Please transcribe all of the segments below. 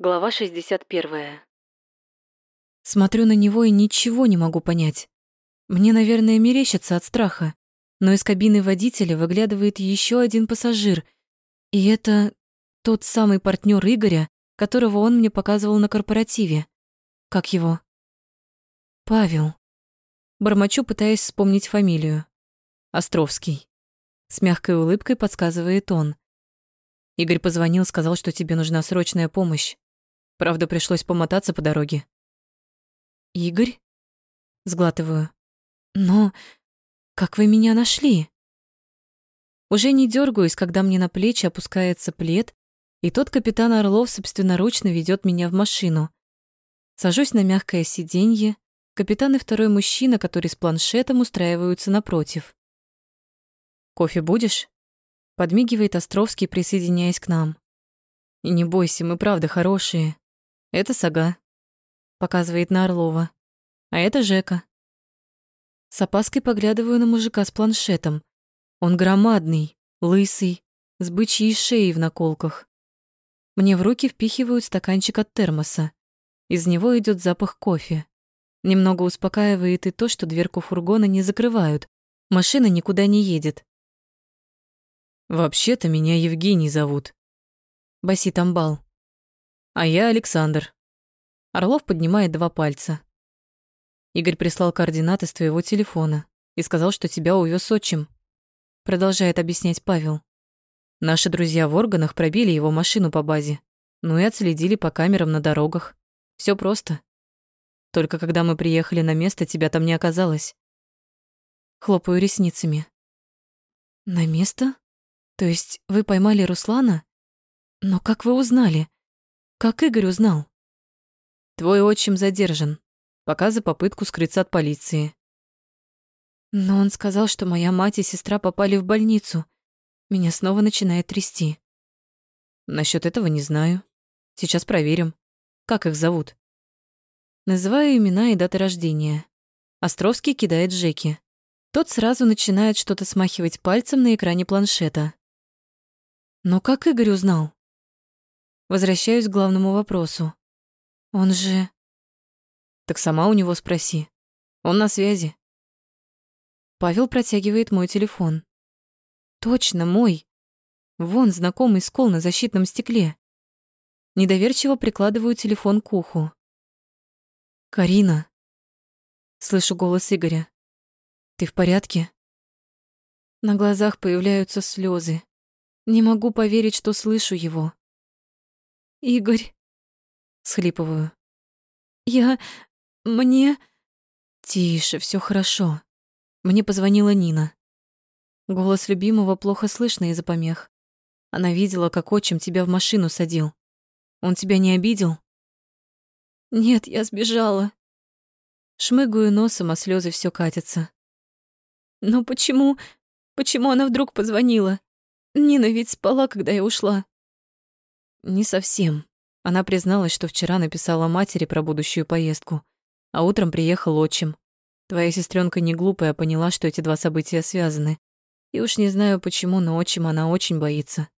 Глава 61. Смотрю на него и ничего не могу понять. Мне, наверное, мерещится от страха, но из кабины водителя выглядывает еще один пассажир, и это тот самый партнер Игоря, которого он мне показывал на корпоративе. Как его? Павел. Бормочу, пытаясь вспомнить фамилию. Островский. С мягкой улыбкой подсказывает он. Игорь позвонил, сказал, что тебе нужна срочная помощь. Правда, пришлось помотаться по дороге. Игорь? Сглатываю. Но как вы меня нашли? Уже не дергаюсь, когда мне на плечи опускается плед, и тот капитан Орлов собственноручно ведет меня в машину. Сажусь на мягкое сиденье, капитан и второй мужчина, который с планшетом устраиваются напротив. «Кофе будешь?» Подмигивает Островский, присоединяясь к нам. «И не бойся, мы правда хорошие. Это Сага», — показывает на Орлова. «А это Жека». С опаской поглядываю на мужика с планшетом. Он громадный, лысый, с бычьей шеей в наколках. Мне в руки впихивают стаканчик от термоса. Из него идет запах кофе. Немного успокаивает и то, что дверку фургона не закрывают. Машина никуда не едет. «Вообще-то меня Евгений зовут», — басит Амбал. «А я Александр». Орлов поднимает два пальца. Игорь прислал координаты с твоего телефона и сказал, что тебя увез отчим. Продолжает объяснять Павел. Наши друзья в органах пробили его машину по базе, ну и отследили по камерам на дорогах. Все просто. Только когда мы приехали на место, тебя там не оказалось. Хлопаю ресницами. На место? То есть вы поймали Руслана? Но как вы узнали? Как Игорь узнал? Твой отчим задержан, пока за попытку скрыться от полиции. Но он сказал, что моя мать и сестра попали в больницу. Меня снова начинает трясти. Насчет этого не знаю. Сейчас проверим. Как их зовут? Называю имена и даты рождения. Островский кидает Жеки. Тот сразу начинает что-то смахивать пальцем на экране планшета. Но как Игорь узнал? Возвращаюсь к главному вопросу. Он же... Так сама у него спроси. Он на связи. Павел протягивает мой телефон. Точно, мой. Вон знакомый скол на защитном стекле. Недоверчиво прикладываю телефон к уху. «Карина!» Слышу голос Игоря. «Ты в порядке?» На глазах появляются слезы. Не могу поверить, что слышу его. «Игорь!» Схлипываю. «Я... мне...» «Тише, все хорошо». Мне позвонила Нина. Голос любимого плохо слышно из-за помех. Она видела, как отчим тебя в машину садил. Он тебя не обидел? Нет, я сбежала. Шмыгаю носом, а слезы все катятся. Но почему... Почему она вдруг позвонила? Нина ведь спала, когда я ушла. Не совсем. Она призналась, что вчера написала матери про будущую поездку, а утром приехал отчим. Твоя сестренка не глупая, поняла, что эти два события связаны. И уж не знаю почему, но отчим она очень боится.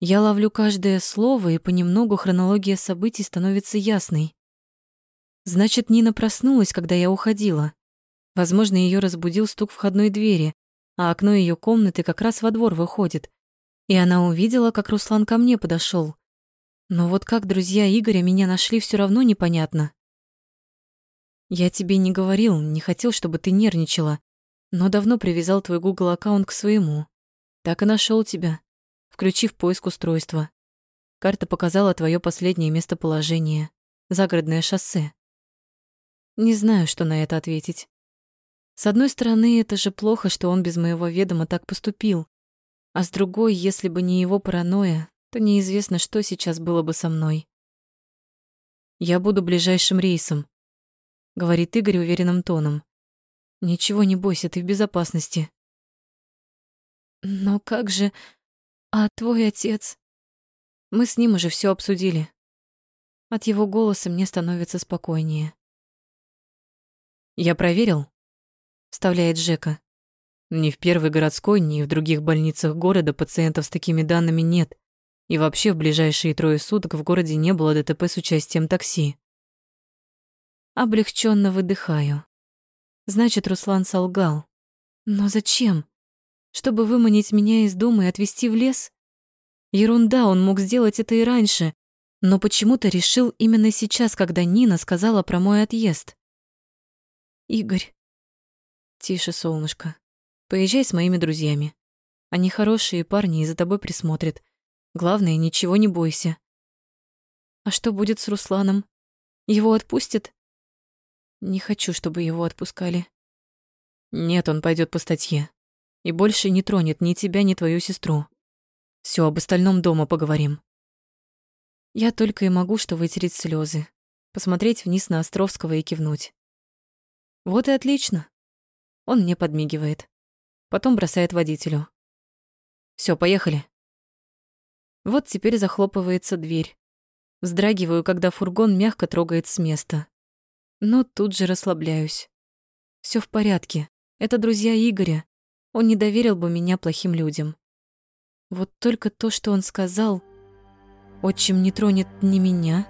Я ловлю каждое слово, и понемногу хронология событий становится ясной. Значит, Нина проснулась, когда я уходила. Возможно, ее разбудил стук входной двери, а окно ее комнаты как раз во двор выходит. И она увидела, как Руслан ко мне подошел. Но вот как друзья Игоря меня нашли, все равно непонятно. Я тебе не говорил, не хотел, чтобы ты нервничала, но давно привязал твой Google аккаунт к своему. Так и нашел тебя, включив поиск устройства. Карта показала твое последнее местоположение загородное шоссе. Не знаю, что на это ответить. С одной стороны, это же плохо, что он без моего ведома так поступил. А с другой, если бы не его паранойя, то неизвестно, что сейчас было бы со мной. «Я буду ближайшим рейсом», — говорит Игорь уверенным тоном. «Ничего не бойся, ты в безопасности». «Но как же... А твой отец?» Мы с ним уже все обсудили. От его голоса мне становится спокойнее. «Я проверил», вставляет Жека. Ни в первой городской, ни в других больницах города пациентов с такими данными нет. И вообще в ближайшие трое суток в городе не было ДТП с участием такси. Облегченно выдыхаю. Значит, Руслан солгал. Но зачем? Чтобы выманить меня из дома и отвезти в лес? Ерунда, он мог сделать это и раньше, но почему-то решил именно сейчас, когда Нина сказала про мой отъезд. Игорь. Тише, солнышко. Поезжай с моими друзьями. Они хорошие парни и за тобой присмотрят. Главное, ничего не бойся. А что будет с Русланом? Его отпустят? Не хочу, чтобы его отпускали. Нет, он пойдет по статье. И больше не тронет ни тебя, ни твою сестру. Все, об остальном дома поговорим. Я только и могу что вытереть слезы, посмотреть вниз на Островского и кивнуть. Вот и отлично. Он мне подмигивает. Потом бросает водителю. Все, поехали. Вот теперь захлопывается дверь. Вздрагиваю, когда фургон мягко трогает с места. Но тут же расслабляюсь. Все в порядке. Это друзья Игоря. Он не доверил бы меня плохим людям. Вот только то, что он сказал, отчим не тронет ни меня,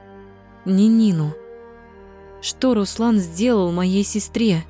ни Нину. Что Руслан сделал моей сестре?